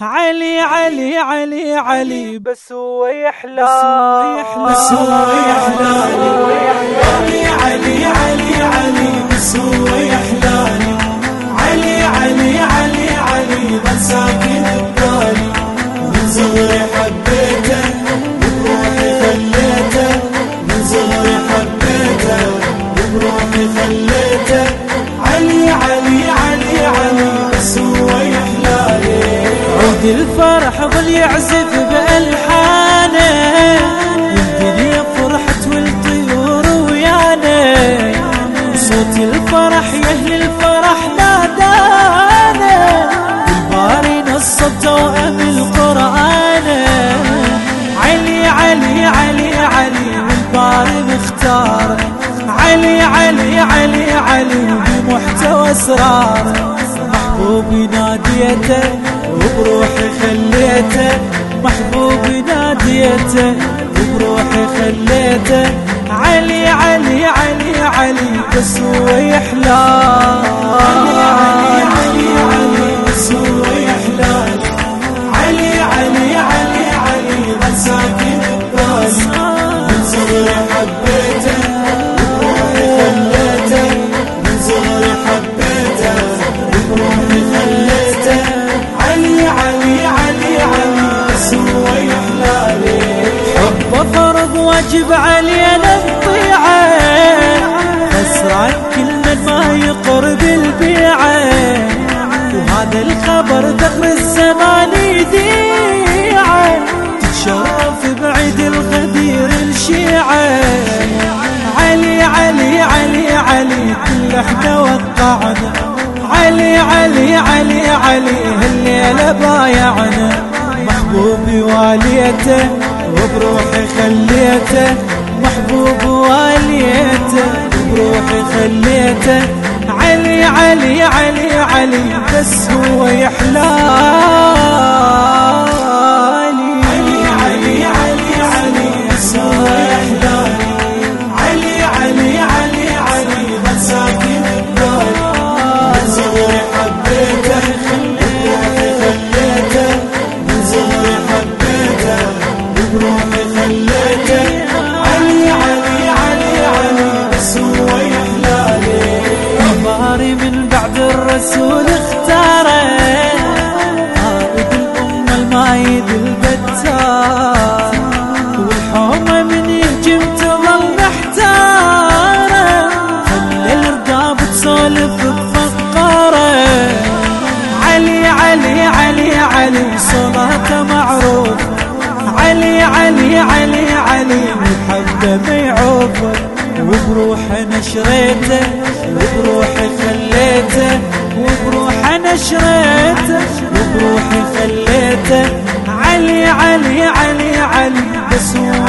علي علي علي علي. بس هو يحلى. بس هو يحلى. علي علي علي. علي بس هو يحلى. علي علي علي علي. بل ساكن عود الفرح ظل يعزف بألحانه والدنيا فرحت والطيور ويانا. صوت الفرح يا أهل الفرح نادانا. الباري نصب توأم القرآن. علي علي علي علي والباري مختار. علي علي علي علي بمحتوى أسرار. محبوبي ناديته وبروحي خليته محبوبي ناديته. وبروحي خليته علي علي علي علي بس هو يحلى. واجب علينا نطيعه خسران كل من ما يقرب البيعه وهذا الخبر ذكر الزمان يذيعه تتشرف بعيد الغدير الشيعة. علي علي علي علي كل إحنا وقعنا. علي علي علي علي هالليلة بايعنا. محبوبي واليته وبروحي محبوب واليته وبروحي خليته. علي علي علي علي بس هو يحلالي. علي من بعد الرسول اختاره قائد الأمة المايد البتار. والحومة من يهجم تظل محتارة خلي الرقاب تسولف بفقارة علي علي علي علي صلاته معروف. علي علي علي علي محبة ميعوفه وبروحي نشريته وبروحي نشريته وبروحي خليته. علي علي علي علي بس هو